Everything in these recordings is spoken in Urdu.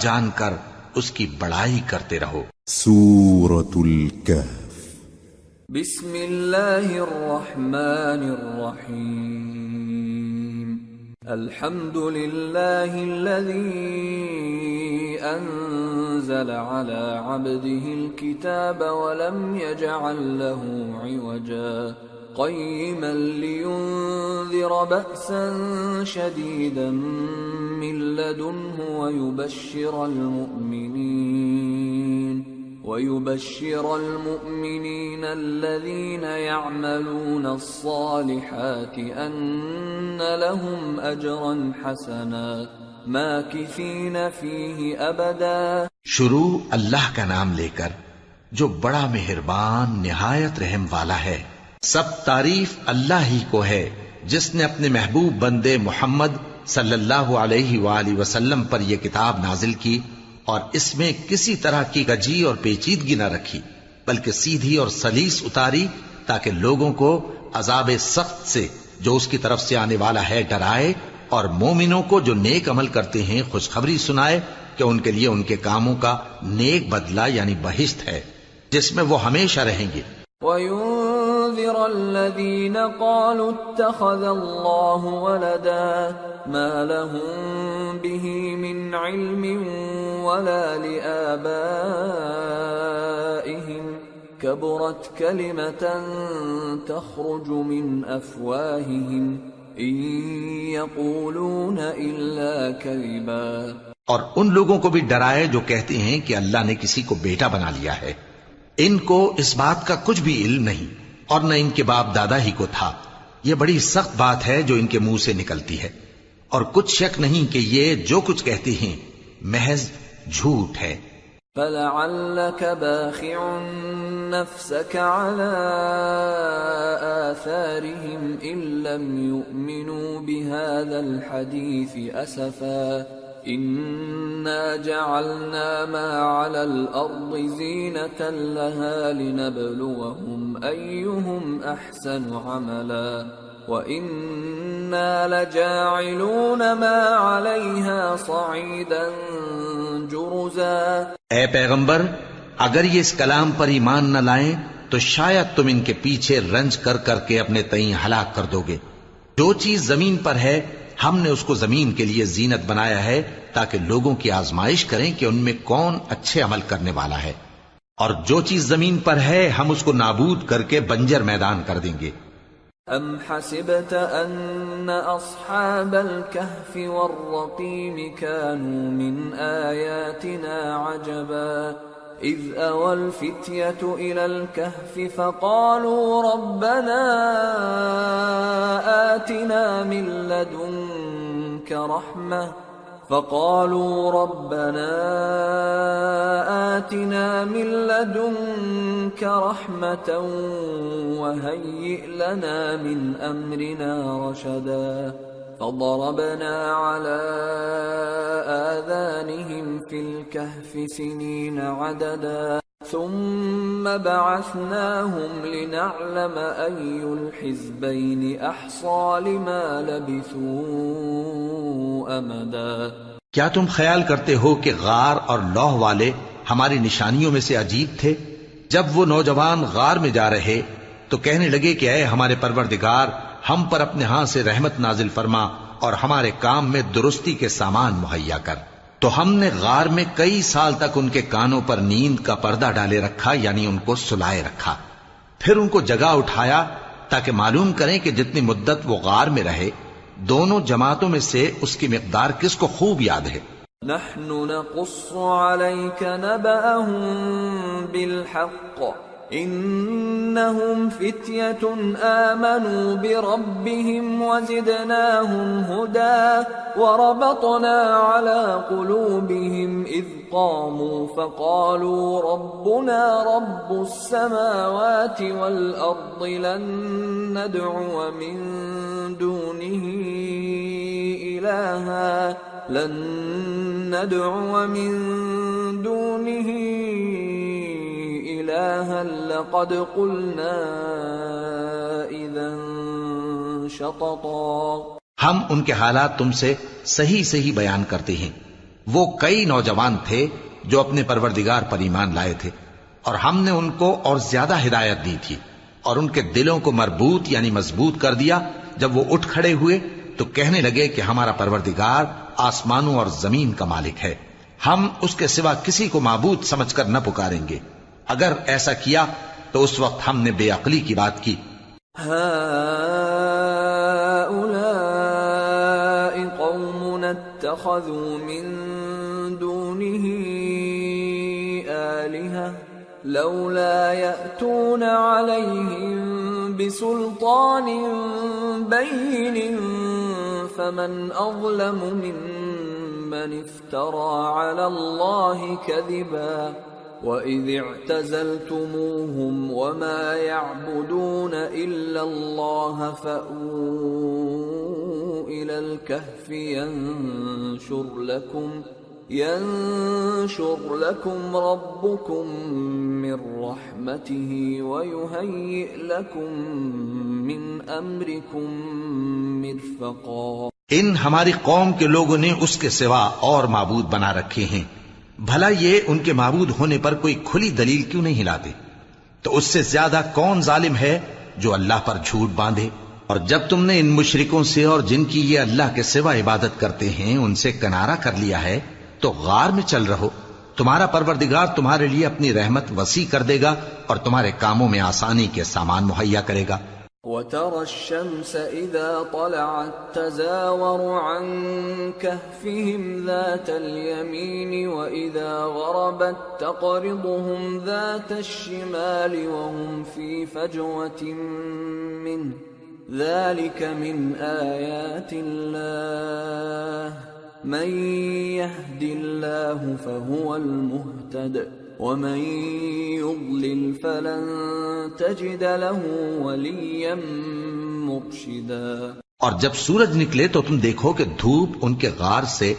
جان کر اس کی بڑائی کرتے رہو۔ سورة الكهف۔ بسم الله الرحمن الرحيم الحمد لله الذي أنزل على عبده الكتاب ولم يجعل له عوجا۔ قيما لينذر بأسا شديدا من لدنه ويبشر المؤمنين ويبشر المؤمنين الذين يعملون الصالحات أن لهم أجرا حسنا ماكثين فيه أبدا شروع اللہ کا نام لے کر جو بڑا مہربان نہایت رحم والا ہے سب تعریف اللہ ہی کو ہے، جس نے اپنے محبوب بندے محمد صلی اللہ علیہ وآلہ وسلم پر یہ کتاب نازل کی اور اس میں کسی طرح کی گجی اور پیچیدگی نہ رکھی، بلکہ سیدھی اور سلیس اتاری تاکہ لوگوں کو عذاب سخت سے جو اس کی طرف سے آنے والا ہے ڈرائے اور مومنوں کو جو نیک عمل کرتے ہیں خوشخبری سنائے کہ ان کے لیے ان کے کاموں کا نیک بدلہ یعنی بہشت ہے، جس میں وہ ہمیشہ رہیں گے۔ وينذر الذين قالوا اتخذ الله ولدا ما لهم به من علم ولا لآبائهم كبرت كلمة تخرج من أفواههم إن يقولون إلا كذبا اور ان لوگوں کو بھی ڈرائے جو کہتے ہیں کہ اللہ نے کسی کو بیٹا بنا لیا ہے۔ ان کو اس بات کا کچھ بھی علم نہیں۔ اور نہ ان کے باپ دادا ہی کو تھا۔ یہ بڑی سخت بات ہے جو ان کے منہ سے نکلتی ہے۔ اور کچھ شک نہیں کہ یہ جو کچھ کہتے ہیں، محض جھوٹ ہے۔ فلعلك باخع نفسك على آثارهم إن لم يؤمنوا بهذا الحديث أسفا۔ إنا جعلنا ما على الأرض زينة لها لنبلوهم أيهم أحسن عملا وإنا لجاعلون ما عليها صعيدا جرزا اے پیغمبر، اگر یہ اس کلام پر ایمان نہ لائیں، تو شاید تم ان کے پیچھے رنج کر کر کے اپنے تئیں ہلاک کر دو گے۔ جو چیز زمین پر ہے ہم نے اس کو زمین کے لیے زینت بنایا ہے تاکہ لوگوں کی آزمائش کریں کہ ان میں کون اچھے عمل کرنے والا ہے۔ اور جو چیز زمین پر ہے، ہم اس کو نابود کر کے بنجر میدان کر دیں گے۔ أم حسبت أن أصحاب الكهف والرقيم كانوا من آياتنا عجبا إذ أوى الفتية إلى الكهف فقالوا ربنا آتنا من لدنك رحمة. فقالوا ربنا آتنا من لدنك رحمة وهيئ لنا من أمرنا رشدا. فضربنا على آذانهم في الكهف سنين عددا ثم بعثناهم لنعلم أي الحزبين أحصى لما لبثوا أمدا. کیا تم خیال کرتے ہو کہ غار اور لوہ والے ہماری نشانیوں میں سے عجیب تھے؟ جب وہ نوجوان غار میں جا رہے تو کہنے لگے کہ اے ہمارے پروردگار ہم پر اپنے ہاں سے رحمت نازل فرما اور ہمارے کام میں درستی کے سامان مہیا کر۔ تو ہم نے غار میں کئی سال تک ان کے کانوں پر نیند کا پردہ ڈالے رکھا یعنی ان کو سلائے رکھا۔ پھر ان کو جگہ اٹھایا تاکہ معلوم کریں کہ جتنی مدت وہ غار میں رہے، دونوں جماعتوں میں سے اس کی مقدار کس کو خوب یاد ہے۔ نحن نقص عليك نبأهم بالحق۔ إنهم فتية آمنوا بربهم وزدناهم هدى وربطنا على قلوبهم إذ قاموا فقالوا ربنا رب السماوات والأرض لن ندعو من دونه إلها لن ندعو من دونه إلها لقد قلنا إذا شططا؟ ہم ان کے حالات تم سے صحیح صحیح بیان کرتے ہیں۔ وہ کئی نوجوان تھے جو اپنے پروردگار پر ایمان لائے تھے، اور ہم نے ان کو اور زیادہ ہدایت دی تھی، اور ان کے دلوں کو مربوط یعنی مضبوط کر دیا۔ جب وہ اٹھ کھڑے ہوئے تو کہنے لگے کہ ہمارا پروردگار آسمانوں اور زمین کا مالک ہے۔ ہم اس کے سوا کسی کو معبود سمجھ کر نہ پکاریں گے۔ اگر ایسا کیا تو اس وقت ہم نے بے عقلی کی بات کی۔ هؤلاء قوم اتخذوا من دونه آلهة لولا يأتون عليهم بسلطان بين فمن أظلم ممن افترى على الله كذبا وَإِذِ اعْتَزَلْتُمُوهُمْ وَمَا يَعْبُدُونَ إِلَّا اللَّهَ فَأْوُوا إِلَى الْكَهْفِ يَنشُرْ لَكُمْ ينشر لكم ربكم من رحمته ويهيئ لكم من أمركم مرفقا ان ہماری قوم کے لوگوں نے اس کے سوا اور معبود بنا رکھے ہیں۔ بھلا یہ ان کے معبود ہونے پر کوئی کھلی دلیل کیوں نہیں ہلاتے؟ تو اس سے زیادہ کون ظالم ہے جو اللہ پر جھوٹ باندھے؟ اور جب تم نے ان مشرکوں سے اور جن کی یہ اللہ کے سوا عبادت کرتے ہیں، ان سے کنارہ کر لیا ہے، تو غار میں چل رہو۔ تمہارا پروردگار تمہارے لیے اپنی رحمت وسیع کر دے گا اور تمہارے کاموں میں آسانی کے سامان مہیا کرے گا۔ وترى الشمس إذا طلعت تزاور عن كهفهم ذات اليمين وإذا غربت تقرضهم ذات الشمال وهم في فجوة منه ذلك من آيات الله. من يهد الله فهو المهتد. ومن يضلل فلن تجد له وليا مرشدا اور جب سورج نکلے تو تم دیکھو کہ دھوپ ان کے غار سے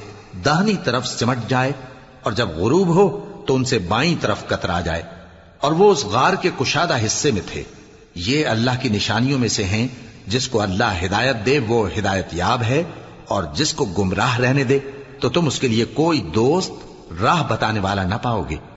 دہنی طرف سمٹ جائے، اور جب غروب ہو تو ان سے بائیں طرف کترا جائے۔ اور وہ اس غار کے کشادہ حصے میں تھے۔ یہ اللہ کی نشانیوں میں سے ہیں، جس کو اللہ ہدایت دے، وہ ہدایت یاب ہے۔ اور جس کو گمراہ رہنے دے، تو تم اس کے لیے کوئی دوست، راہ بتانے والا نہ پاؤ گے۔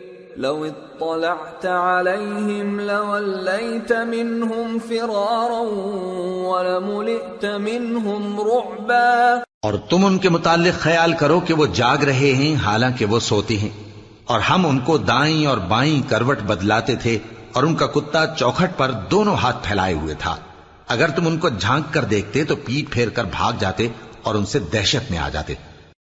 لو اطلعت عليهم لوليت منهم فرارا ولملئت منهم رعبا. اور تم ان کے متعلق خیال کرو کہ وہ جاگ رہے ہیں، حالانکہ وہ سوتے ہیں۔ اور ہم ان کو دائیں اور بائیں کروٹ بدلاتے تھے اور ان کا کتا چوکھٹ پر دونوں ہاتھ پھیلائے ہوئے تھا۔ اگر تم ان کو جھانک کر دیکھتے تو پیٹ پھیر کر بھاگ جاتے اور ان سے دہشت میں آ جاتے۔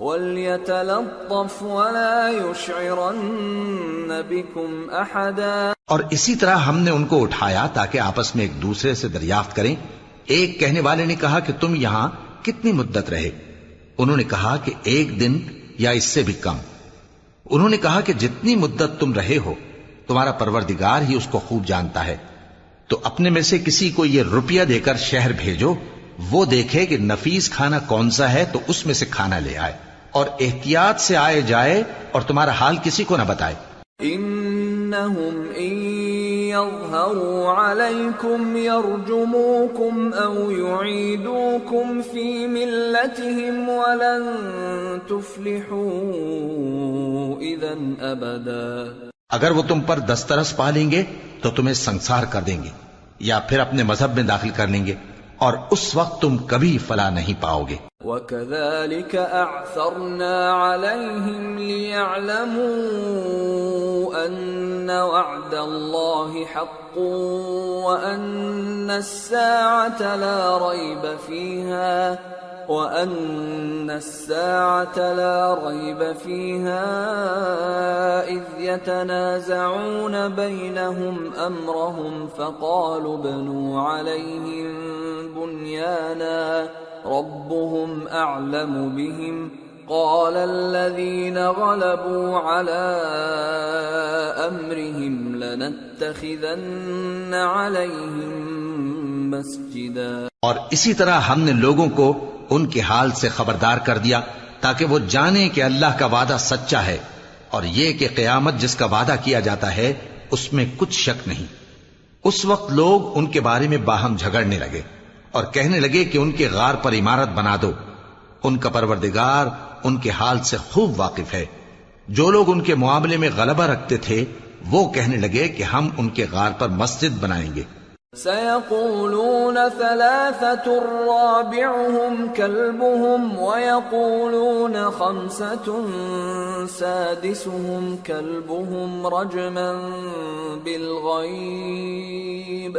وليتلطف ولا يشعرن بكم أحدا۔ اور اسی طرح ہم نے ان کو اٹھایا تاکہ آپس میں ایک دوسرے سے دریافت کریں۔ ایک کہنے والے نے کہا کہ تم یہاں کتنی مدت رہے؟ انہوں نے کہا کہ ایک دن یا اس سے بھی کم۔ انہوں نے کہا کہ جتنی مدت تم رہے ہو، تمہارا پروردگار ہی اس کو خوب جانتا ہے۔ تو اپنے میں سے کسی کو یہ روپیہ دے کر شہر بھیجو، وہ دیکھے کہ نفیس کھانا کون سا ہے تو اس میں سے کھانا لے آئے۔ اور احتیاط سے آئے جائے اور تمہارا حال کسی کو نہ بتائے۔ انہم يظهروا عليكم يرجموكم او يعيدوكم في ملتهم ولن تفلحوا اذا ابدا۔ اگر وہ تم پر دسترس پا لیں گے تو تمہیں سنسار کر دیں گے یا پھر اپنے مذہب میں داخل کر لیں گے اور اس وقت تم کبھی فلا نہیں پاؤ گے۔ وكذلك أعثرنا عليهم ليعلموا أن وعد الله حق وأن الساعة لا ريب فيها وأن الساعة لا ريب فيها إذ يتنازعون بينهم أمرهم فقالوا بنوا عليهم بنيانا ربهم أعلم بهم. قال الذين غلبوا على أمرهم لنتخذن عليهم مسجدا. اور اسی طرح ہم نے لوگوں کو ان کے حال سے خبردار کر دیا تاکہ وہ جانیں کہ اللہ کا وعدہ سچا ہے اور یہ کہ قیامت جس کا وعدہ کیا جاتا ہے، اس میں کچھ شک نہیں۔ اس وقت لوگ ان کے بارے میں باہم جھگڑنے لگے۔ اور کہنے لگے کہ ان کے غار پر عمارت بنا دو۔ ان کا پروردگار ان کے حال سے خوب واقف ہے۔ جو لوگ ان کے معاملے میں غلبہ رکھتے تھے، وہ کہنے لگے کہ ہم ان کے غار پر مسجد بنائیں گے۔ سيقولون ثلاثة رابعهم كلبهم ويقولون خمسة سادسهم كلبهم رجما بالغيب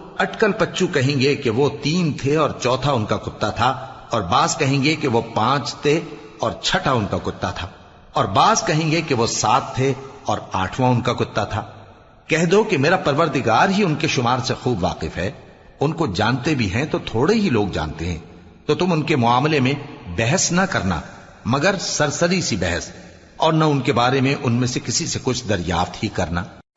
اٹکل پچو کہیں گے کہ وہ تین تھے اور چوتھا ان کا کتا تھا، اور بعض کہیں گے کہ وہ پانچ تھے اور چھٹا ان کا کتا تھا، اور بعض کہیں گے کہ وہ سات تھے اور آٹھواں ان کا کتا تھا۔ کہہ دو کہ میرا پروردگار ہی ان کے شمار سے خوب واقف ہے۔ ان کو جانتے بھی ہیں تو تھوڑے ہی لوگ جانتے ہیں۔ تو تم ان کے معاملے میں بحث نہ کرنا، مگر سرسری سی بحث، اور نہ ان کے بارے میں ان میں سے کسی سے کچھ دریافت ہی کرنا۔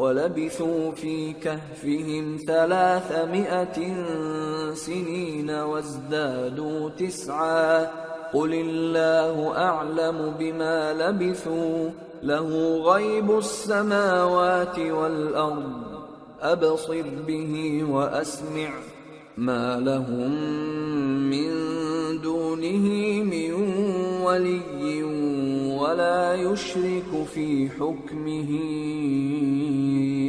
ولبثوا في كهفهم ثلاثمائة سنين وازدادوا تسعا. قل الله أعلم بما لبثوا. له غيب السماوات والأرض. أبصر به وأسمع. ما لهم من دونه من ولي. ولا يشرك في حكمه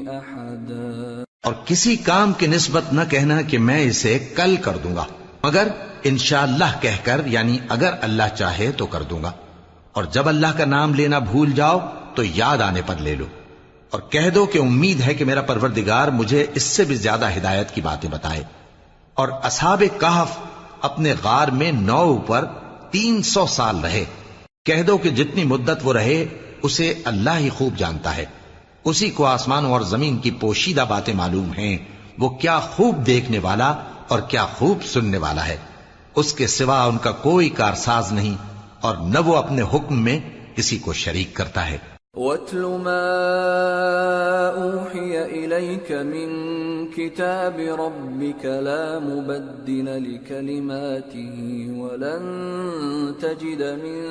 أحدا۔ اور کسی کام کی نسبت نہ کہنا کہ میں اسے کل کر دوں گا، مگر انشاءاللہ کہہ کر یعنی اگر اللہ چاہے تو کر دوں گا۔ اور جب اللہ کا نام لینا بھول جاؤ، تو یاد آنے پر لے لو۔ اور کہہ دو کہ امید ہے کہ میرا پروردگار مجھے اس سے بھی زیادہ ہدایت کی باتیں بتائے۔ اور اصحاب کہف اپنے غار میں نو پر تین سو سال رہے۔ کہہ دو کہ جتنی مدت وہ رہے، اسے اللہ ہی خوب جانتا ہے۔ اسی کو آسمانوں اور زمین کی پوشیدہ باتیں معلوم ہیں۔ وہ کیا خوب دیکھنے والا اور کیا خوب سننے والا ہے۔ اس کے سوا ان کا کوئی کارساز نہیں اور نہ وہ اپنے حکم میں کسی کو شریک کرتا ہے۔ واتل ما اوحي اليك من كتاب ربك لا مبدل لكلماته ولن تجد من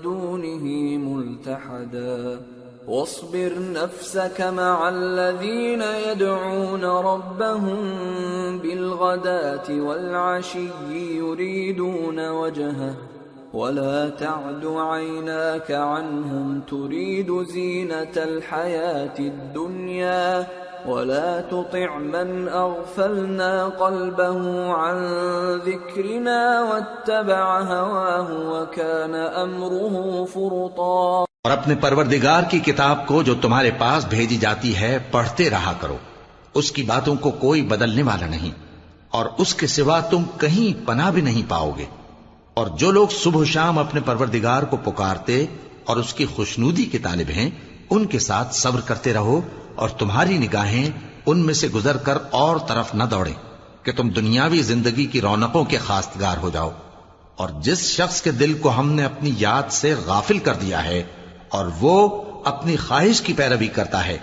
دونه ملتحدا واصبر نفسك مع الذين يدعون ربهم بالغداة والعشي يريدون وجهه ولا تعد عيناك عنهم تريد زينة الحياة الدنيا ولا تطع من أغفلنا قلبه عن ذكرنا واتبع هواه وكان أمره فرطا اور اپنے پروردگار کی کتاب کو جو تمہارے پاس بھیجی جاتی ہے، پڑھتے رہا کرو۔ اس کی باتوں کو کوئی بدلنے والا نہیں، اور اس کے سوا تم کہیں پناہ بھی نہیں پاؤ گے۔ اور جو لوگ صبح و شام اپنے پروردگار کو پکارتے اور اس کی خوشنودی کے طالب ہیں، ان کے ساتھ صبر کرتے رہو اور تمہاری نگاہیں ان میں سے گزر کر اور طرف نہ دوڑیں کہ تم دنیاوی زندگی کی رونقوں کے خاستگار ہو جاؤ۔ اور جس شخص کے دل کو ہم نے اپنی یاد سے غافل کر دیا ہے اور وہ اپنی خواہش کی پیروی کرتا ہے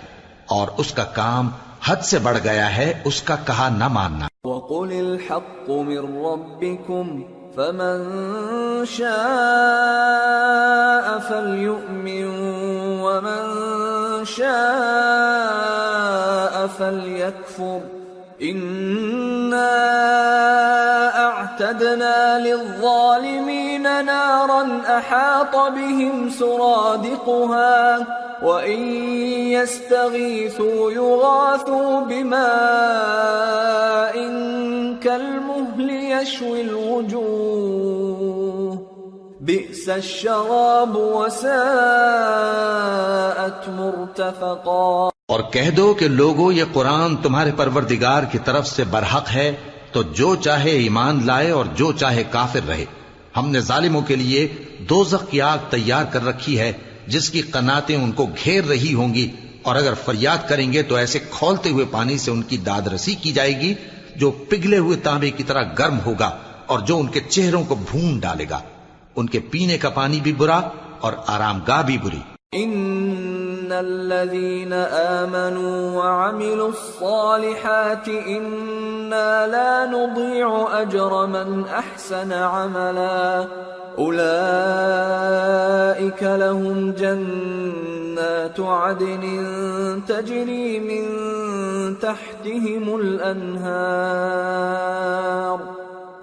اور اس کا کام حد سے بڑھ گیا ہے، اس کا کہا نہ ماننا۔ وقل الحق من ربكم فمن شاء فليؤمن ومن شاء فليكفر إِنَّا أعتدنا للظالمين نارا أحاط بهم سرادقها وإن يستغيثوا يغاثوا بماء كالمهل يشوي الوجوه بئس الشراب وساءت مرتفقا اور کہہ دو کہ لوگوں یہ قرآن تمہارے پروردگار کی طرف سے برحق ہے تو جو چاہے ایمان لائے اور جو چاہے کافر رہے۔ ہم نے ظالموں کے لیے دوزخ کی آگ تیار کر رکھی ہے، جس کی قناتیں ان کو گھیر رہی ہوں گی۔ اور اگر فریاد کریں گے تو ایسے کھولتے ہوئے پانی سے ان کی داد رسی کی جائے گی، جو پگھلے ہوئے تانبے کی طرح گرم ہوگا اور جو ان کے چہروں کو بھون ڈالے گا۔ ان کے پینے کا پانی بھی برا اور آرام گاہ بھی بری۔ ان ان الذين امنوا وعملوا الصالحات انا لا نضيع اجر من احسن عملا اولئك لهم جنات عدن تجري من تحتهم الانهار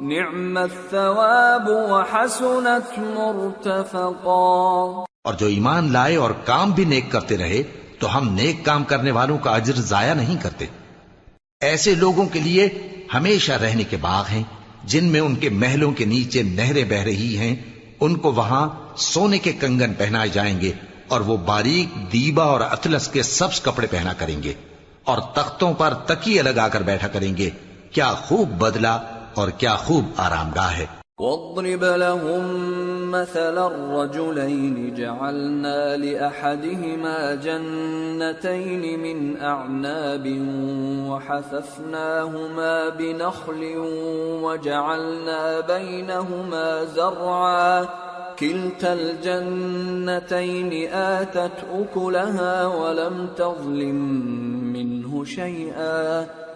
نعم الثواب وحسنت مرتفقا اور جو ایمان لائے اور کام بھی نیک کرتے رہے، تو ہم نیک کام کرنے والوں کا اجر ضائع نہیں کرتے۔ ایسے لوگوں کے لیے ہمیشہ رہنے کے باغ ہیں، جن میں ان کے محلوں کے نیچے نہریں بہ رہی ہیں۔ ان کو وہاں سونے کے کنگن پہنائے جائیں گے اور وہ باریک دیبا اور اطلس کے سبز کپڑے پہنا کریں گے اور تختوں پر تکیے لگا کر بیٹھا کریں گے۔ کیا خوب بدلا اور کیا خوب آرام گاہ ہے۔ واضرب لهم مثل الرجلين جعلنا لأحدهما جنتين من أعناب وحففناهما بنخل وجعلنا بينهما زرعا، كلتا الجنتين آتت أكلها ولم تظلم منه شيئا۔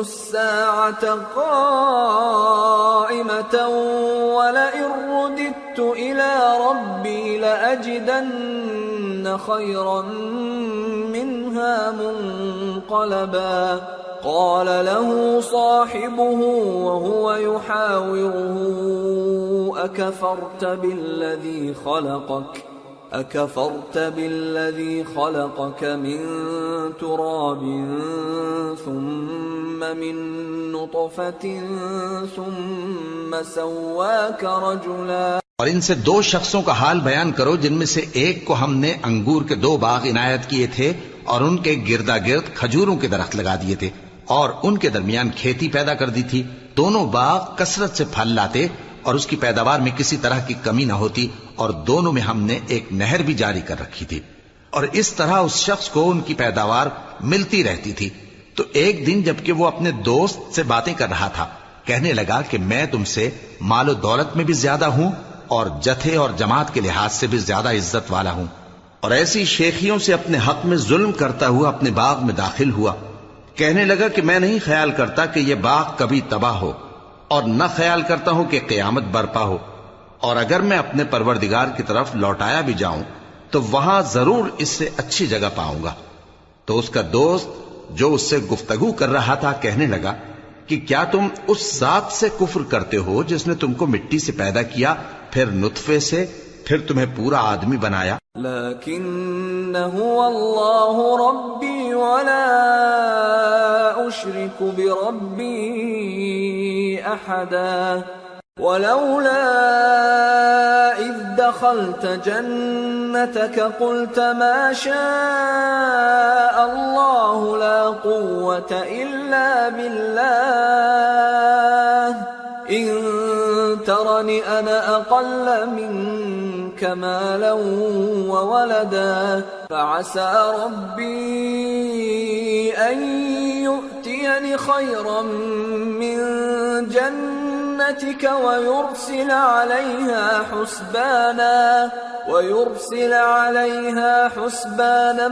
الساعه قائمه ولئن رددت الى ربي لاجدن خيرا منها منقلبا. قال له صاحبه وهو يحاوره اكفرت بالذي خلقك؟ اكفرت بالذي خلقك من تراب ثم من نطفه ثم سواك رجلا اور ان سے دو شخصوں کا حال بیان کرو جن میں سے ایک کو ہم نے انگور کے دو باغ عنایت کیے تھے اور ان کے گردا گرد کھجوروں کے درخت لگا دیے تھے اور ان کے درمیان کھیتی پیدا کر دی تھی۔ دونوں باغ کثرت سے پھل لاتے اور اس کی پیداوار میں کسی طرح کی کمی نہ ہوتی اور دونوں میں ہم نے ایک نہر بھی جاری کر رکھی تھی۔ اور اس طرح اس شخص کو ان کی پیداوار ملتی رہتی تھی۔ تو ایک دن جبکہ وہ اپنے دوست سے باتیں کر رہا تھا، کہنے لگا کہ میں تم سے مال و دولت میں بھی زیادہ ہوں اور جتھے اور جماعت کے لحاظ سے بھی زیادہ عزت والا ہوں۔ اور ایسی شیخیوں سے اپنے حق میں ظلم کرتا ہوا اپنے باغ میں داخل ہوا۔ کہنے لگا کہ میں نہیں خیال کرتا کہ یہ باغ کبھی تباہ ہو اور نہ خیال کرتا ہوں کہ قیامت برپا ہو۔ اور اگر میں اپنے پروردگار کی طرف لوٹایا بھی جاؤں، تو وہاں ضرور اس سے اچھی جگہ پاؤں گا۔ تو اس کا دوست جو اس سے گفتگو کر رہا تھا کہنے لگا کہ کیا تم اس ذات سے کفر کرتے ہو جس نے تم کو مٹی سے پیدا کیا، پھر نطفے سے، پھر تمہیں پورا آدمی بنایا؟ لكن هو الله ربي ولا أشرك بربي أحدا۔ ولولا إذ دخلت جنتك قلت ما شاء الله لا قوة إلا بالله. إن ترني أنا أقل منك مالا وولدا. فعسى ربي أن يؤتيني خيرا من جنتك ويرسل عليها حسبانا، ويرسل عليها حسبانا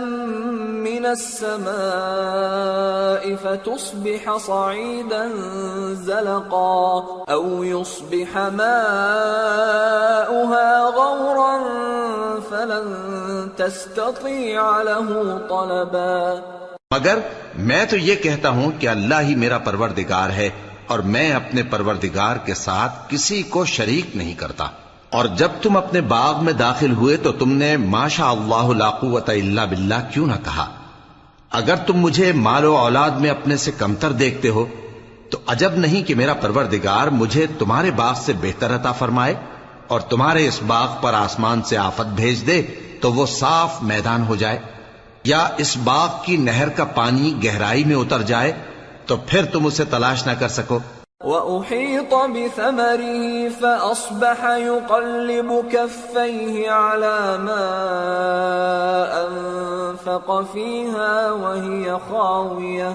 من السماء فتصبح صعيدا زلقا، أو يصبح ماؤها غورا فلن تستطيع له طلبا۔ مگر میں تو یہ کہتا ہوں کہ اللہ ہی میرا پروردگار ہے۔ اور میں اپنے پروردگار کے ساتھ کسی کو شریک نہیں کرتا۔ اور جب تم اپنے باغ میں داخل ہوئے تو تم نے ماشا اللہ لا قوت الا باللہ کیوں نہ کہا؟ اگر تم مجھے مال و اولاد میں اپنے سے کمتر دیکھتے ہو، تو عجب نہیں کہ میرا پروردگار مجھے تمہارے باغ سے بہتر عطا فرمائے اور تمہارے اس باغ پر آسمان سے آفت بھیج دے تو وہ صاف میدان ہو جائے، یا اس باغ کی نہر کا پانی گہرائی میں اتر جائے تو پھر تم اسے تلاش نہ کر سکو۔ وأحيط بثمره فأصبح يقلب كفيه على ما أنفق فيها وهي خاوية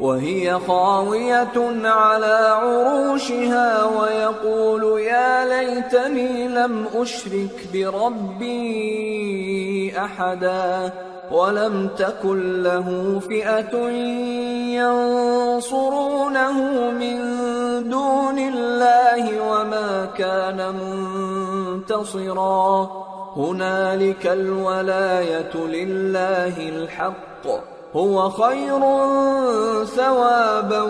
وهي خاوية على عروشها ويقول يا ليتني لم أشرك بربي أحدا ولم تكن له فئة ينصرونه من دون الله وما كان منتصرا. هنالك الولاية لله الحق. هو خير ثوابا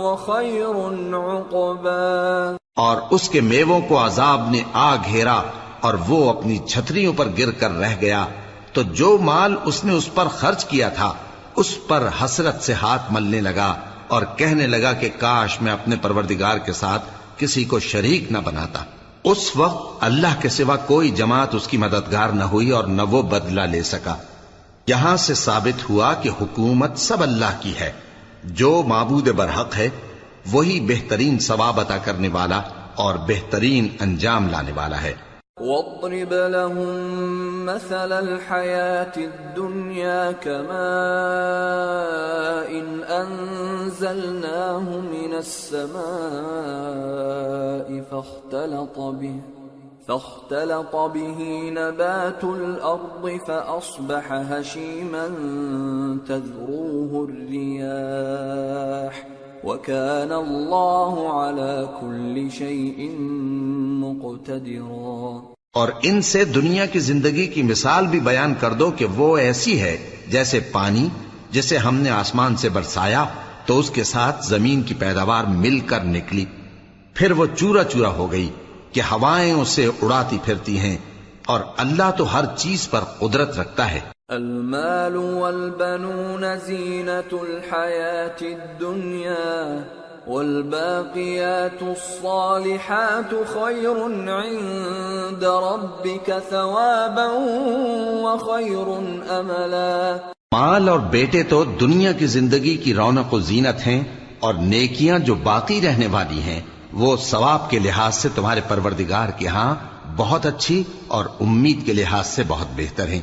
وخير عقبا. اور اس کے میووں کو عذاب نے آ گھیرا اور وہ اپنی چھتریوں پر گر کر رہ گیا۔ تو جو مال اس نے اس پر خرچ کیا تھا، اس پر حسرت سے ہاتھ ملنے لگا اور کہنے لگا کہ کاش میں اپنے پروردگار کے ساتھ کسی کو شریک نہ بناتا۔ اس وقت اللہ کے سوا کوئی جماعت اس کی مددگار نہ ہوئی اور نہ وہ بدلہ لے سکا۔ یہاں سے ثابت ہوا کہ حکومت سب اللہ کی ہے۔ جو معبود برحق ہے، وہی بہترین ثواب عطا کرنے والا اور بہترین انجام لانے والا ہے۔ واضرب لهم مثل الحياة الدنيا كماء إن أنزلناه من السماء فاختلط به فاختلط به نبات الأرض فأصبح هشيما تذروه الرياح. وكان الله على كل شيء مقتدرا. اور ان سے دنیا کی زندگی کی مثال بھی بیان کر دو کہ وہ ایسی ہے جیسے پانی، جسے ہم نے آسمان سے برسایا، تو اس کے ساتھ زمین کی پیداوار مل کر نکلی۔ پھر وہ چورا چورا ہو گئی کہ ہوائیں اسے اڑاتی پھرتی ہیں اور اللہ تو ہر چیز پر قدرت رکھتا ہے۔ المال والبنون زينة الحياة الدنيا والباقيات الصالحات خير عند ربك ثوابا وخير املا مال اور بیٹے تو دنیا کی زندگی کی رونق و زینت ہیں اور نیکیاں جو باقی رہنے والی ہیں، وہ ثواب کے لحاظ سے تمہارے پروردگار کے ہاں بہت اچھی اور امید کے لحاظ سے بہت بہتر ہیں۔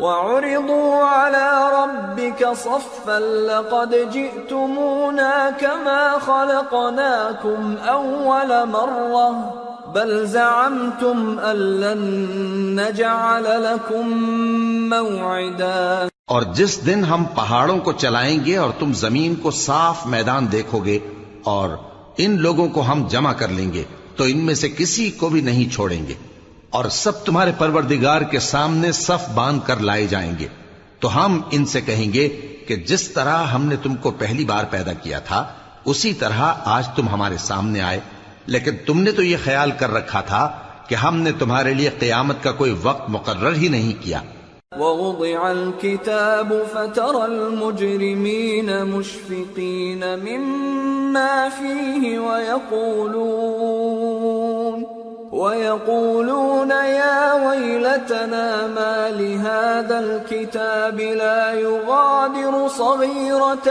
وعرضوا على ربك صفا لقد جئتمونا كما خلقناكم أول مرة بل زعمتم أن لن نجعل لكم موعدا اور جس دن ہم پہاڑوں کو چلائیں گے اور تم زمین کو صاف میدان دیکھو گے اور ان لوگوں کو ہم جمع کر لیں گے تو ان میں سے کسی کو بھی نہیں چھوڑیں گے۔ اور سب تمہارے پروردگار کے سامنے صف باندھ کر لائے جائیں گے۔ تو ہم ان سے کہیں گے کہ جس طرح ہم نے تم کو پہلی بار پیدا کیا تھا، اسی طرح آج تم ہمارے سامنے آئے۔ لیکن تم نے تو یہ خیال کر رکھا تھا کہ ہم نے تمہارے لیے قیامت کا کوئی وقت مقرر ہی نہیں کیا۔ ووضع الكتاب فترى المجرمين مشفقين مما فيه ويقولون ويقولون يا ويلتنا ما لهذا الكتاب لا يغادر صغيرة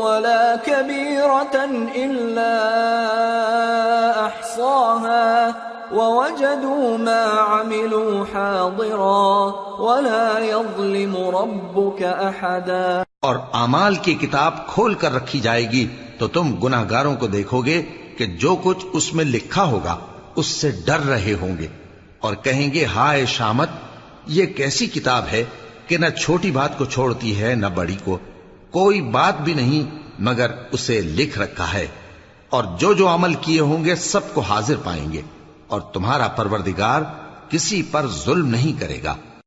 ولا كبيرة إلا أحصاها ووجدوا ما عملوا حاضرا ولا يظلم ربك أحدا اور اعمال کی کتاب کھول کر رکھی جائے گی تو تم گناہ گاروں کو دیکھو گے کہ جو کچھ اس میں لکھا ہوگا اس سے ڈر رہے ہوں گے اور کہیں گے، ہائے شامت، یہ کیسی کتاب ہے کہ نہ چھوٹی بات کو چھوڑتی ہے، نہ بڑی کو۔ کوئی بات بھی نہیں، مگر اسے لکھ رکھا ہے۔ اور جو جو عمل کیے ہوں گے، سب کو حاضر پائیں گے۔ اور تمہارا پروردگار کسی پر ظلم نہیں کرے گا۔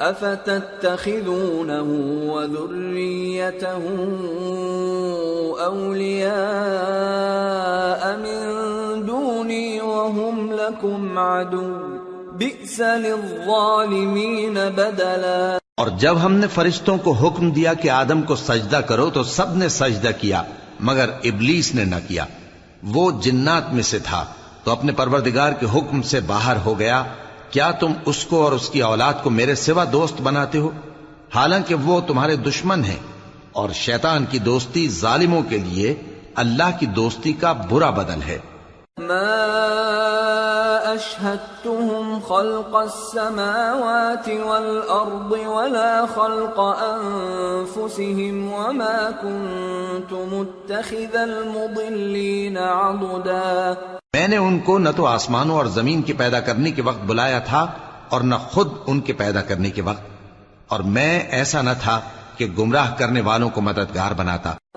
افتتخذونه وذريته اولياء من دوني وهم لكم عدو بئس للظالمين بدلا اور جب ہم نے فرشتوں کو حکم دیا کہ آدم کو سجدہ کرو تو سب نے سجدہ کیا، مگر ابلیس نے نہ کیا۔ وہ جنات میں سے تھا، تو اپنے پروردگار کے حکم سے باہر ہو گیا۔ کیا تم اس کو اور اس کی اولاد کو میرے سوا دوست بناتے ہو؟ حالانکہ وہ تمہارے دشمن ہیں اور شیطان کی دوستی ظالموں کے لیے اللہ کی دوستی کا برا بدل ہے۔ ما اشهدتهم خلق السماوات والارض ولا خلق انفسهم وما كنت متخذ المضلين عضدا میں نے ان کو نہ تو آسمانوں اور زمین کے پیدا کرنے کے وقت بلایا تھا اور نہ خود ان کے پیدا کرنے کے وقت اور میں ایسا نہ تھا کہ گمراہ کرنے والوں کو مددگار بناتا۔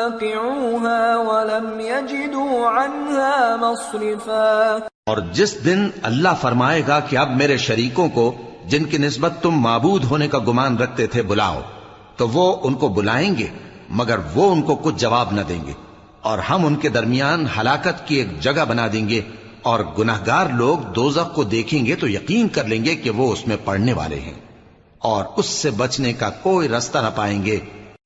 مواقعوها ولم يجدوا عنها مصرفا اور جس دن اللہ فرمائے گا کہ اب میرے شریکوں کو جن کی نسبت تم معبود ہونے کا گمان رکھتے تھے بلاؤ، تو وہ ان کو بلائیں گے، مگر وہ ان کو کچھ جواب نہ دیں گے۔ اور ہم ان کے درمیان ہلاکت کی ایک جگہ بنا دیں گے، اور گناہگار لوگ دوزخ کو دیکھیں گے تو یقین کر لیں گے کہ وہ اس میں پڑھنے والے ہیں۔ اور اس سے بچنے کا کوئی رستہ نہ پائیں گے۔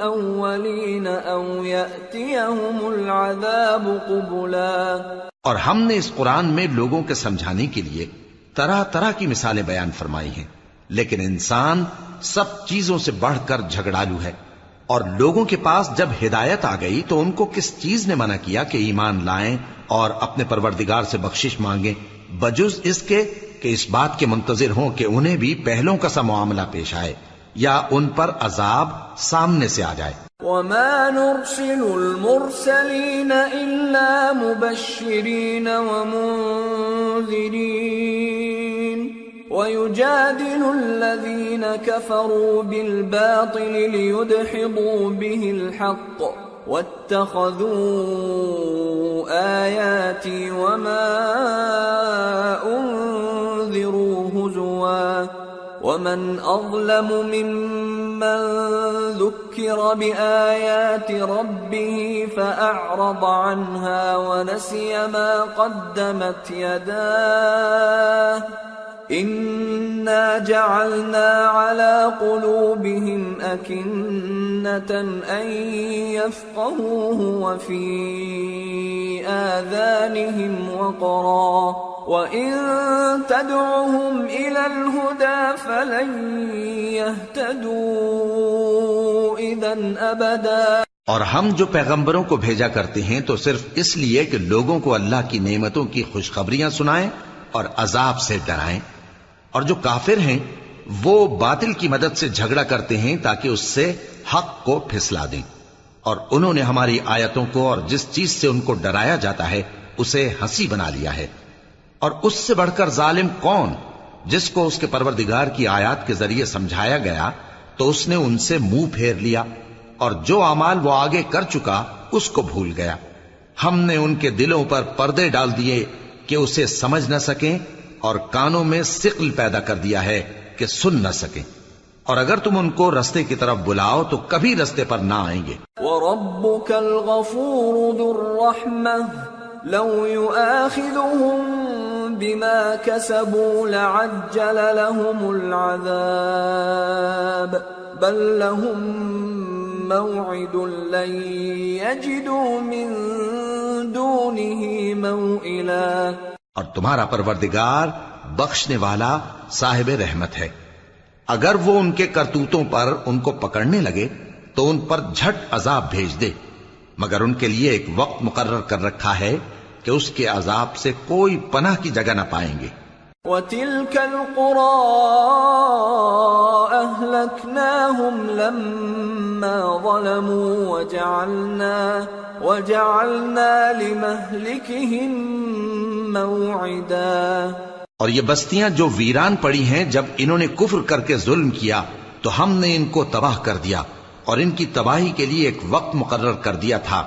سنة الأولين أو يأتيهم العذاب قبلا. اور ہم نے اس قرآن میں لوگوں کے سمجھانے کے لیے طرح طرح کی مثالیں بیان فرمائی ہیں، لیکن انسان سب چیزوں سے بڑھ کر جھگڑالو ہے۔ اور لوگوں کے پاس جب ہدایت آ گئی تو ان کو کس چیز نے منع کیا کہ ایمان لائیں اور اپنے پروردگار سے بخشش مانگیں؟ بجز اس کے کہ اس بات کے منتظر ہوں کہ انہیں بھی پہلوں کا سا معاملہ پیش آئے۔ یا ان پر عذاب سامنے سے آ جائے۔ وما نرسل المرسلين إلا مبشرين ومنذرين ويجادل الذين كفروا بالباطل ليدحضوا به الحق واتخذوا آياتي وما أنذروا هزوا ومن اظلم ممن ذكر بآيات ربه فأعرض عنها ونسي ما قدمت يداه إنا جعلنا على قلوبهم أكنة أن يفقهوه وفي آذانهم وقرا وإن تدعهم إلى الهدى فلن يهتدوا إذا أبدا اور ہم جو پیغمبروں کو بھیجا کرتے ہیں تو صرف اس لیے کہ لوگوں کو اللہ کی نعمتوں کی خوشخبریاں سنائیں اور عذاب سے ڈرائیں۔ اور جو کافر ہیں، وہ باطل کی مدد سے جھگڑا کرتے ہیں تاکہ اس سے حق کو پھسلا دیں۔ اور انہوں نے ہماری آیتوں کو اور جس چیز سے ان کو ڈرایا جاتا ہے، اسے ہنسی بنا لیا ہے۔ اور اس سے بڑھ کر ظالم کون؟ جس کو اس کے پروردگار کی آیات کے ذریعے سمجھایا گیا، تو اس نے ان سے منہ پھیر لیا۔ اور جو اعمال وہ آگے کر چکا، اس کو بھول گیا۔ ہم نے ان کے دلوں پر پردے ڈال دیے کہ اسے سمجھ نہ سکیں اور کانوں میں سقل پیدا کر دیا ہے کہ سن نہ سکیں۔ اور اگر تم ان کو رستے کی طرف بلاؤ تو کبھی رستے پر نہ آئیں گے۔ وربك الغفور ذو الرحمة لو يؤاخذهم بما كسبوا لعجل لهم العذاب بل لهم موعد لن يجدوا من دونه موئلا۔ اور تمہارا پروردگار بخشنے والا صاحب رحمت ہے۔ اگر وہ ان کے کرتوتوں پر ان کو پکڑنے لگے، تو ان پر جھٹ عذاب بھیج دے۔ مگر ان کے لیے ایک وقت مقرر کر رکھا ہے کہ اس کے عذاب سے کوئی پناہ کی جگہ نہ پائیں گے۔ وتلك القرى أهلكناهم لما ظلموا وجعلنا وجعلنا لمهلكهم موعدا اور یہ بستیاں جو ویران پڑی ہیں جب انہوں نے کفر کر کے ظلم کیا، تو ہم نے ان کو تباہ کر دیا اور ان کی تباہی کے لیے ایک وقت مقرر کر دیا تھا۔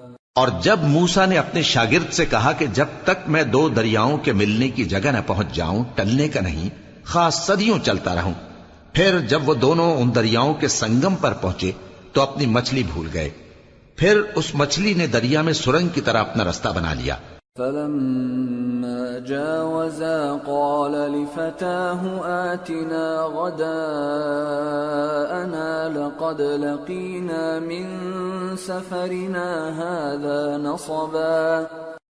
اور جب موسا نے اپنے شاگرد سے کہا کہ جب تک میں دو دریاؤں کے ملنے کی جگہ نہ پہنچ جاؤں، ٹلنے کا نہیں، خاص صدیوں چلتا رہوں۔ پھر جب وہ دونوں ان دریاؤں کے سنگم پر پہنچے، تو اپنی مچھلی بھول گئے۔ پھر اس مچھلی نے دریا میں سرنگ کی طرح اپنا رستہ بنا لیا۔ فلما جاوزا قال لفتاه آتنا غداءنا لقد لقينا من سفرنا هذا نصبا.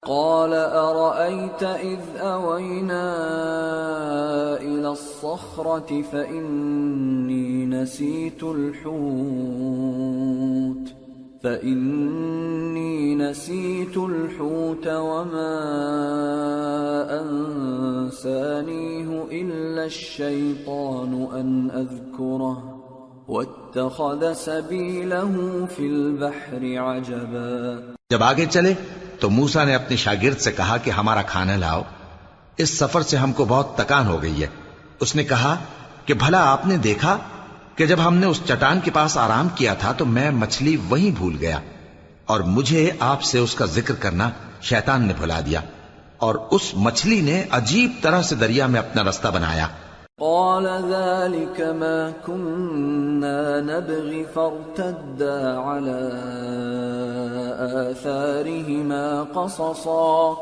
قال أرأيت إذ أوينا إلى الصخرة فإني نسيت الحوت. فإني نسيت الحوت وما أنسانيه إلا الشيطان أن أذكره واتخذ سبيله في البحر عجبا جب آگے چلے تو موسا نے اپنے شاگرد سے کہا کہ ہمارا کھانا لاؤ۔ اس سفر سے ہم کو بہت تکان ہو گئی ہے۔ اس نے کہا کہ بھلا آپ نے دیکھا کہ جب ہم نے اس چٹان کے پاس آرام کیا تھا تو میں مچھلی وہیں بھول گیا اور مجھے آپ سے اس کا ذکر کرنا شیطان نے بھلا دیا اور اس مچھلی نے عجیب طرح سے دریا میں اپنا رستہ بنایا۔ قال ذلك ما كنا نبغي فارتدا على آثارهما قصصا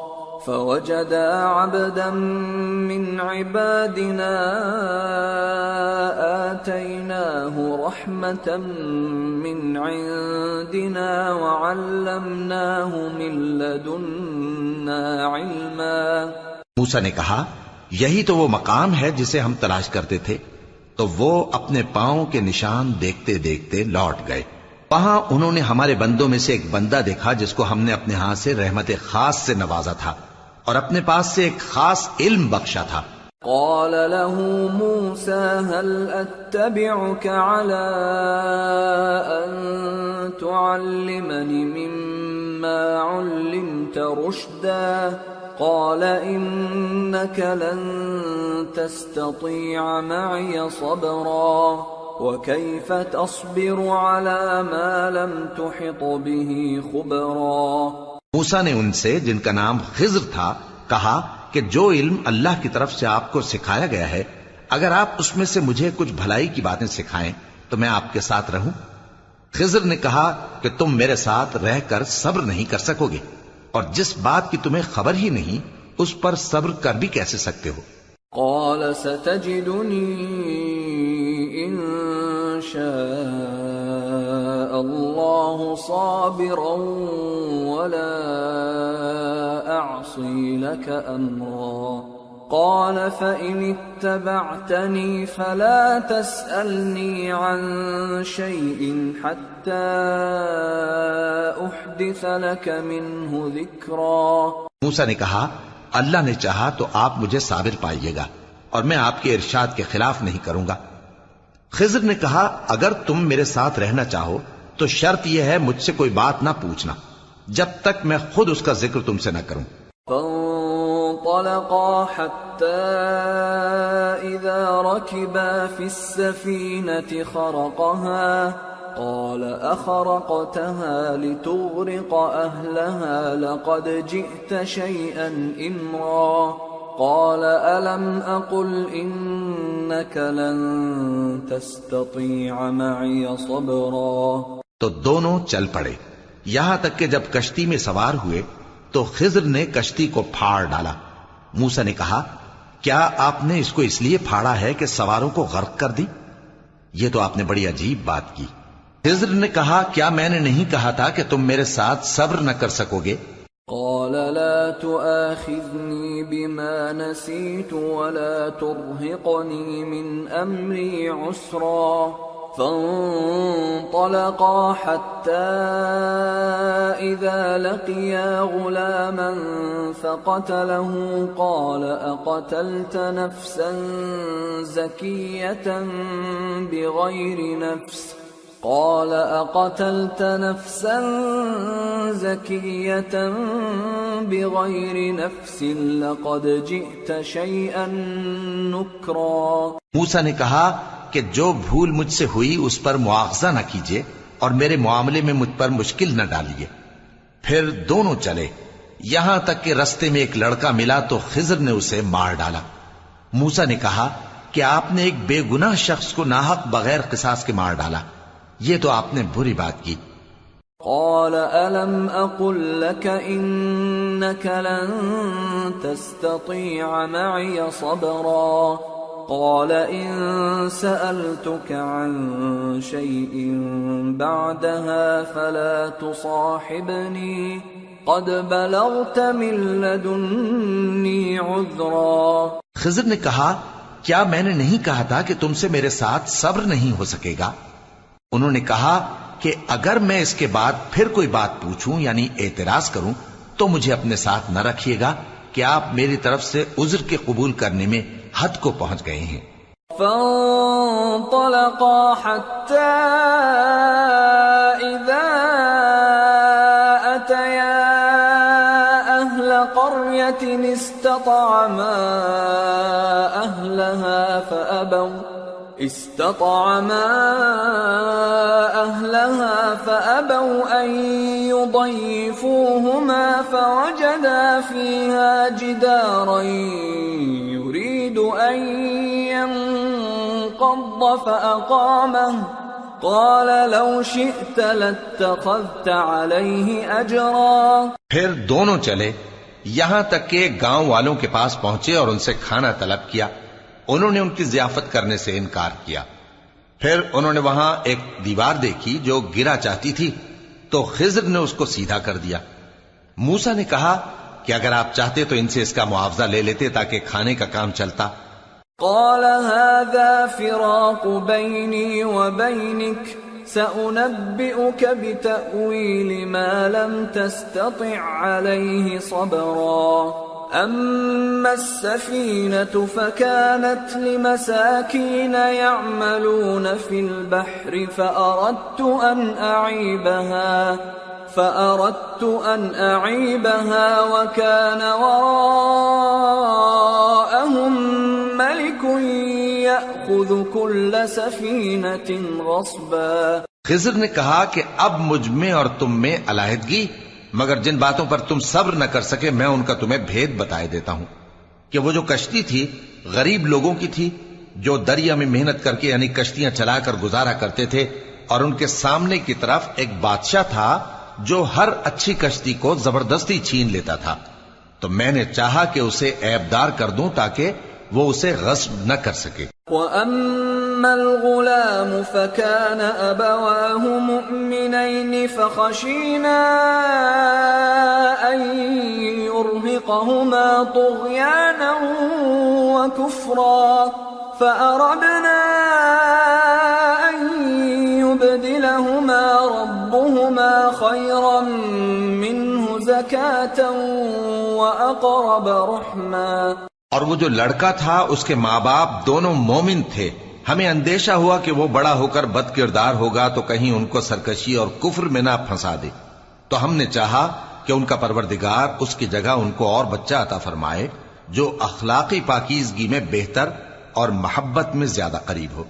فوجدا عبدا من عبادنا آتيناه رحمة من عندنا وعلمناه من لدنا علما موسا نے کہا، یہی تو وہ مقام ہے جسے ہم تلاش کرتے تھے۔ تو وہ اپنے پاؤں کے نشان دیکھتے دیکھتے لوٹ گئے۔ وہاں انہوں نے ہمارے بندوں میں سے ایک بندہ دیکھا جس کو ہم نے اپنے ہاں سے رحمت خاص سے نوازا تھا اور اپنے پاس سے ایک خاص علم بخشا تھا۔ قال له موسى هل أتبعك على أن تعلمني مما علمت رشدا؟ قال إنك لن تستطيع معي صبرا. وكيف تصبر على ما لم تحط به خبرا؟ موسا نے ان سے جن کا نام خضر تھا، کہا کہ جو علم اللہ کی طرف سے آپ کو سکھایا گیا ہے، اگر آپ اس میں سے مجھے کچھ بھلائی کی باتیں سکھائیں، تو میں آپ کے ساتھ رہوں۔ خضر نے کہا کہ تم میرے ساتھ رہ کر صبر نہیں کر سکو گے، اور جس بات کی تمہیں خبر ہی نہیں، اس پر صبر کر بھی کیسے سکتے ہو؟ قال ستجدنی ان شاء الله صابرا ولا أعصي لك أمرا. قال، فإن اتبعتني فلا تسألني عن شيء حتى أحدث لك منه ذكرا. موسا نے کہا، اللہ نے چاہا تو آپ مجھے صابر پائیے گا اور میں آپ کے ارشاد کے خلاف نہیں کروں گا۔ خضر نے کہا، اگر تم میرے ساتھ رہنا چاہو تو شرط یہ ہے مجھ سے کوئی بات نہ پوچھنا۔ جب تک میں خود اس کا ذکر تم سے نہ کروں۔ فانطلقا حتى إذا ركبا في السفينة خرقها قال أخرقتها لتغرق أهلها لقد جئت شيئا إمرا قال ألم أقل إنك لن تستطيع معي صبرا۔ تو دونوں چل پڑے۔ یہاں تک کہ جب کشتی میں سوار ہوئے تو خضر نے کشتی کو پھاڑ ڈالا۔ موسا نے کہا، کیا آپ نے اس کو اس لیے پھاڑا ہے کہ سواروں کو غرق کر دی؟ یہ تو آپ نے بڑی عجیب بات کی۔ خضر نے کہا، کیا میں نے نہیں کہا تھا کہ تم میرے ساتھ صبر نہ کر سکو گے قال، لا تؤاخذني بما نسيت ولا ترهقني من أمري عسرا. فانطلقا حتى إذا لقيا غلاما فقتله قال أقتلت نفسا زكية بغير نفس قال اقتلت نفسا زكيه بغير نفس لقد جئت شيئا نكرا موسا نے کہا کہ جو بھول مجھ سے ہوئی اس پر مواخذہ نہ کیجیے اور میرے معاملے میں مجھ پر مشکل نہ ڈالیے۔ پھر دونوں چلے۔ یہاں تک کہ رستے میں ایک لڑکا ملا تو خضر نے اسے مار ڈالا۔ موسا نے کہا کہ آپ نے ایک بے گناہ شخص کو ناحق بغیر قصاص کے مار ڈالا۔ یہ تو آپ نے بری بات کی۔ قال ألم أقل لك إنك لن تستطيع معي صبرا؟ قال إن سألتك عن شيء بعدها فلا تصاحبني قد بلغت من لدني عذرا۔ خضر نے کہا کیا میں نے نہیں کہا تھا کہ تم سے میرے ساتھ صبر نہیں ہو سکے گا؟ انہوں نے کہا کہ اگر میں اس کے بعد پھر کوئی بات پوچھوں یعنی اعتراض کروں، تو مجھے اپنے ساتھ نہ رکھیے گا کہ آپ میری طرف سے عذر کے قبول کرنے میں حد کو پہنچ گئے ہیں۔ فانطلقا حتى إذا أتيا أهل قرية استطعما أهلها فأبوا استطعما أهلها فأبوا أن يضيفوهما فوجدا فيها جدارا يريد أن ينقض فأقامه. قال لو شئت لاتخذت عليه أجرا. پھر دونوں چلے یہاں تک کہ گاؤں والوں کے پاس پہنچے اور ان سے کھانا طلب کیا۔ انہوں نے ان کی ضیافت کرنے سے انکار کیا۔ پھر انہوں نے وہاں ایک دیوار دیکھی جو گرا چاہتی تھی، تو خضر نے اس کو سیدھا کر دیا۔ موسا نے کہا کہ اگر آپ چاہتے تو ان سے اس کا معاوضہ لے لیتے تاکہ کھانے کا کام چلتا۔ قال، هذا فراق بيني وبينك سأنبئك بتأويل ما لم تستطع عليه صبرا. أما السفينة فكانت لمساكين يعملون في البحر فأردت أن أعيبها، فأردت أن أعيبها وكان وراءهم ملك يأخذ كل سفينة غصبا. خضر نے کہا کہ اب مجھ میں اور تم میں علیحدگی مگر جن باتوں پر تم صبر نہ کر سکے، میں ان کا تمہیں بھید بتائے دیتا ہوں کہ وہ جو کشتی تھی، غریب لوگوں کی تھی، جو دریا میں محنت کر کے یعنی کشتیاں چلا کر گزارا کرتے تھے، اور ان کے سامنے کی طرف ایک بادشاہ تھا جو ہر اچھی کشتی کو زبردستی چھین لیتا تھا۔ تو میں نے چاہا کہ اسے عیبدار کر دوں تاکہ وہ اسے غصب نہ کر سکے۔ وأما الغلام فكان أبواه مؤمنين فخشينا أن يرهقهما طغيانا وكفرا فأردنا أن يبدلهما ربهما خيرا منه زكاة وأقرب رحما اور وہ جو لڑکا تھا، اس کے ماں باپ دونوں مومن تھے۔ ہمیں اندیشہ ہوا کہ وہ بڑا ہو کر بد کردار ہوگا تو کہیں ان کو سرکشی اور کفر میں نہ پھنسا دے۔ تو ہم نے چاہا کہ ان کا پروردگار اس کی جگہ ان کو اور بچہ عطا فرمائے جو اخلاقی پاکیزگی میں بہتر اور محبت میں زیادہ قریب ہو۔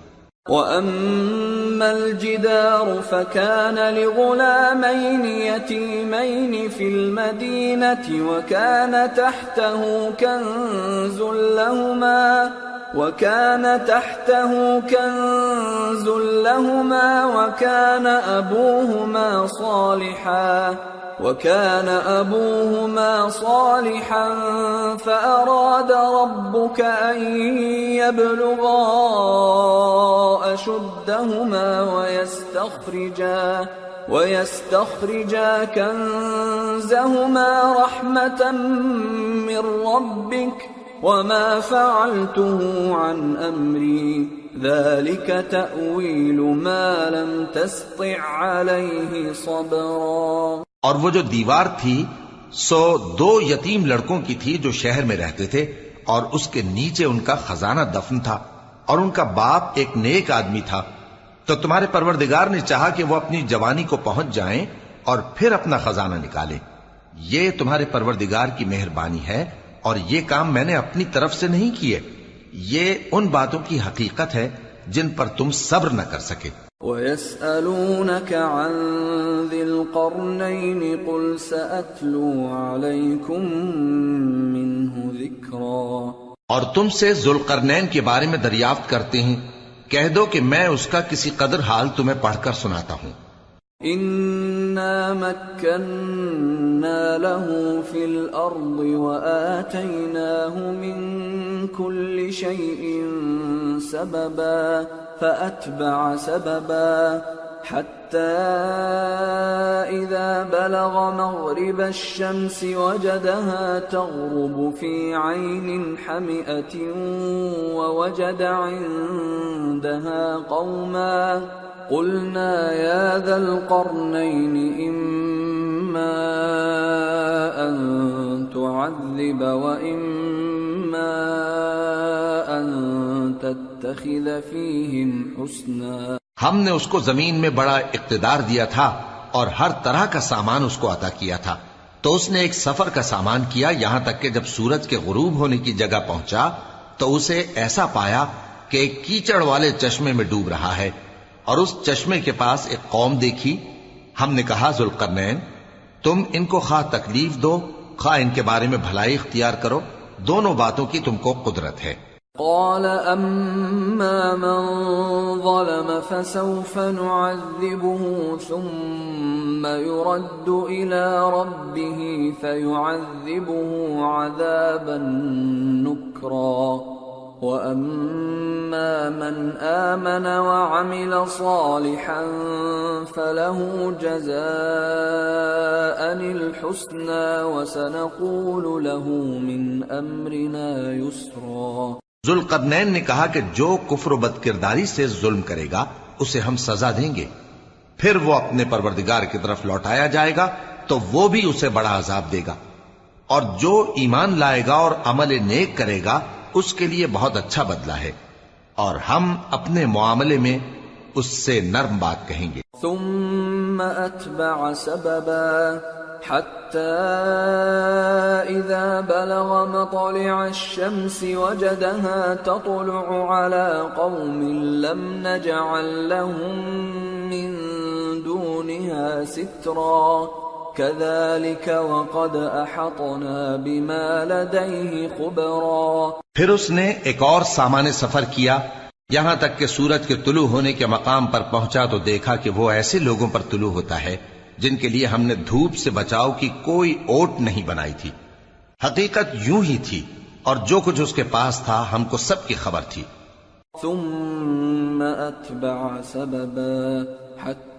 وأما الجدار فكان لغلامين يتيمين في المدينة وكان تحته كنز لهما وكان تحته كنز لهما وكان أبوهما صالحا وكان أبوهما صالحا فأراد ربك أن يبلغا أشدهما ويستخرجا ويستخرجا كنزهما رحمة من ربك وما فعلته عن أمري. ذلك تأويل ما لم تسطع عليه صبرا. اور وہ جو دیوار تھی، سو دو یتیم لڑکوں کی تھی جو شہر میں رہتے تھے، اور اس کے نیچے ان کا خزانہ دفن تھا، اور ان کا باپ ایک نیک آدمی تھا۔ تو تمہارے پروردگار نے چاہا کہ وہ اپنی جوانی کو پہنچ جائیں اور پھر اپنا خزانہ نکالے یہ تمہارے پروردگار کی مہربانی ہے۔ اور یہ کام میں نے اپنی طرف سے نہیں کیے۔ یہ ان باتوں کی حقیقت ہے جن پر تم صبر نہ کر سکے۔ ويسألونك عن ذي القرنين قل سأتلو عليكم منه ذكرا۔ اور تم سے ذوالقرنین کے بارے میں دریافت کرتے ہیں۔ کہہ دو کہ میں اس کا کسی قدر حال تمہیں پڑھ کر سناتا ہوں۔ إنا مكنا له في الأرض وآتيناه من كل شيء سببا فأتبع سببا حتى إذا بلغ مغرب الشمس وجدها تغرب في عين حمئة ووجد عندها قوما قلنا يا ذا القرنين إما أن تعذب وإما أن تتخذ فيهم حسنا۔ ہم نے اس کو زمین میں بڑا اقتدار دیا تھا اور ہر طرح کا سامان اس کو عطا کیا تھا۔ تو اس نے ایک سفر کا سامان کیا یہاں تک کہ جب سورج کے غروب ہونے کی جگہ پہنچا تو اسے ایسا پایا کہ ایک کیچڑ والے چشمے میں ڈوب رہا ہے۔ اور اس چشمے کے پاس ایک قوم دیکھی۔ ہم نے کہا، ذوالقرنین، تم ان کو خواہ تکلیف دو، خواہ ان کے بارے میں بھلائی اختیار کرو، دونوں باتوں کی تم کو قدرت ہے۔ قال، أما من ظلم فسوف نعذبه ثم يرد إلى ربه فيعذبه عذابا نكرا۔ وأما من آمن وعمل صالحا فله جزاء الحسنى وسنقول له من أمرنا يسرا ذوالقرنین نے کہا کہ جو کفر و بد کرداری سے ظلم کرے گا، اسے ہم سزا دیں گے۔ پھر وہ اپنے پروردگار کی طرف لوٹایا جائے گا، تو وہ بھی اسے بڑا عذاب دے گا۔ اور جو ایمان لائے گا اور عمل نیک کرے گا اس کے لیے بہت اچھا بدلہ ہے اور ہم اپنے معاملے میں اس سے نرم بات کہیں گے۔ ثم أتبع سببا حتى إذا بلغ مطلع الشمس وجدها تطلع على قوم لم نجعل لهم من دونها سترا. كذلك وقد أحطنا بما لديه خبرا پھر اس نے ایک اور سامان سفر کیا یہاں تک کہ سورج کے طلوع ہونے کے مقام پر پہنچا تو دیکھا کہ وہ ایسے لوگوں پر طلوع ہوتا ہے جن کے لیے ہم نے دھوپ سے بچاؤ کی کوئی اوٹ نہیں بنائی تھی۔ حقیقت یوں ہی تھی اور جو کچھ اس کے پاس تھا ہم کو سب کی خبر تھی۔ ثم أتبع سببا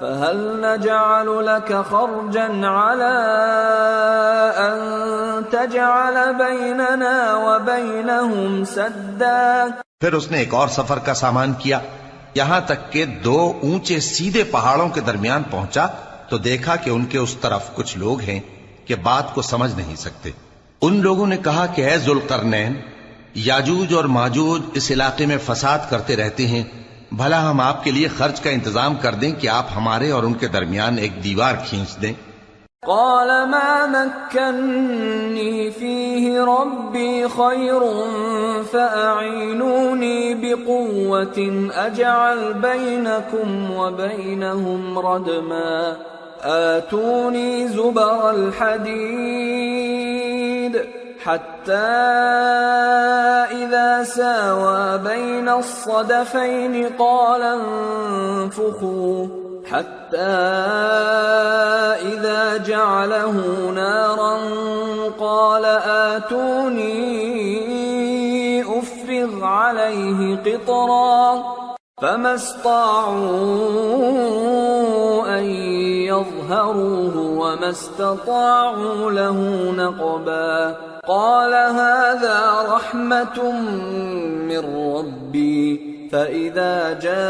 فهل نجعل لك خرجا على أن تجعل بيننا وبينهم سدا پھر اس نے ایک اور سفر کا سامان کیا۔ یہاں تک کہ دو اونچے سیدھے پہاڑوں کے درمیان پہنچا تو دیکھا کہ ان کے اس طرف کچھ لوگ ہیں کہ بات کو سمجھ نہیں سکتے۔ ان لوگوں نے کہا کہ اے ذوالقرنین، یاجوج اور ماجوج اس علاقے میں فساد کرتے رہتے ہیں۔ بھلا ہم آپ کے لیے خرچ کا انتظام کر دیں کہ آپ ہمارے اور ان کے درمیان ایک دیوار کھینچ دیں۔ قال ما مكنني فيه ربي خير فأعينوني بقوة أجعل بينكم وبينهم ردما آتوني زبر الحديد حتى إذا ساوى بين الصدفين قال انفخوا حتى إذا جعله نارا قال آتوني أفرغ عليه قطرا فما استطاعوا أن يظهروه وما استطاعوا له نقبا قال هذا رحمة من ربي، فإذا جاء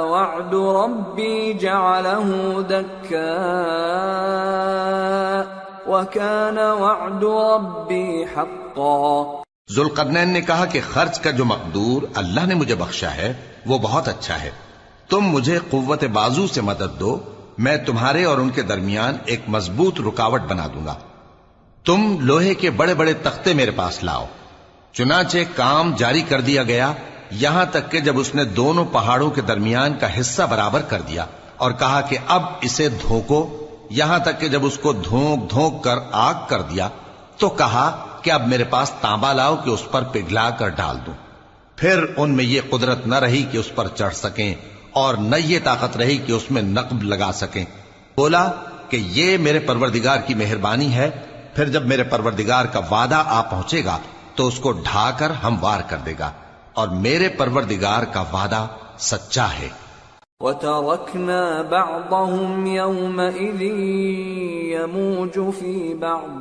وعد ربي جعله دكا وكان وعد ربي حقا. ذوالقرنین نے کہا کہ خرچ کا جو مقدور اللہ نے مجھے بخشا ہے، وہ بہت اچھا ہے۔ تم مجھے قوت بازو سے مدد دو، میں تمہارے اور ان کے درمیان ایک مضبوط رکاوٹ بنا دوں گا۔ تم لوہے کے بڑے بڑے تختے میرے پاس لاؤ۔ چنانچہ کام جاری کر دیا گیا، یہاں تک کہ جب اس نے دونوں پہاڑوں کے درمیان کا حصہ برابر کر دیا اور کہا کہ اب اسے دھوکو، یہاں تک کہ جب اس کو دھونک دھونک کر آگ کر دیا، تو کہا کہ اب میرے پاس تانبا لاؤ کہ اس پر پگھلا کر ڈال دوں۔ پھر ان میں یہ قدرت نہ رہی کہ اس پر چڑھ سکیں اور نہ یہ طاقت رہی کہ اس میں نقب لگا سکیں۔ بولا کہ یہ میرے پروردگار کی مہربانی ہے پھر جب میرے پروردگار کا وعدہ آ پہنچے گا تو اس کو ڈھا کر ہم وار کر دے گا اور میرے پروردگار کا وعدہ سچا ہے۔ وتركنا بعضهم يومئذ يموج في بعض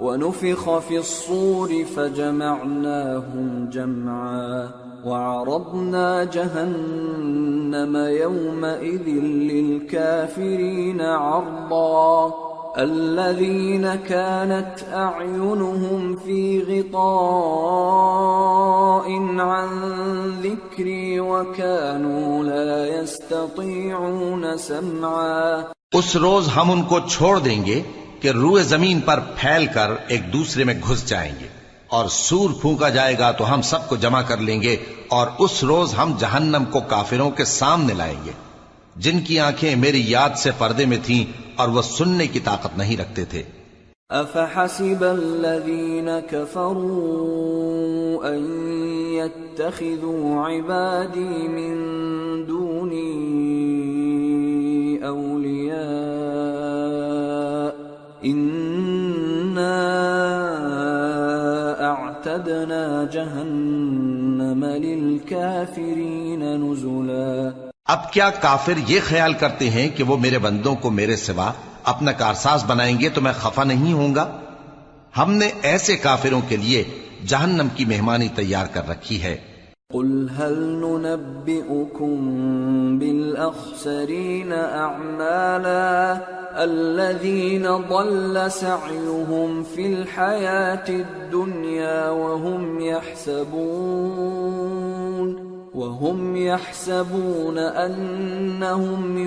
ونفخ في الصور فجمعناهم جمعا وعرضنا جهنم يومئذ للكافرين عرضا الذين كانت اعينهم في غطاء عن ذكري وكانوا لا يستطيعون سمعا. اس روز ہم ان کو چھوڑ دیں گے کہ روئے زمین پر پھیل کر ایک دوسرے میں گھس جائیں گے اور سور پھونکا جائے گا تو ہم سب کو جمع کر لیں گے اور اس روز ہم جہنم کو کافروں کے سامنے لائیں گے۔ جن کی آنکھیں میری یاد سے پردے میں تھیں اور وہ سننے کی طاقت نہیں رکھتے تھے۔ افحسب الذين كفروا ان يتخذوا عبادي من دوني اولياء انا اعتدنا جهنم للكافرين نزلا اب کیا کافر یہ خیال کرتے ہیں کہ وہ میرے بندوں کو میرے سوا اپنا کارساز بنائیں گے تو میں خفا نہیں ہوں گا؟ ہم نے ایسے کافروں کے لیے جہنم کی مہمانی تیار کر رکھی ہے۔ قل هل ننبئكم بالأخسرين أعمالا الذين ضل سعيهم في الحياة الدنيا وهم يحسبون؟ وهم يحسبون أنهم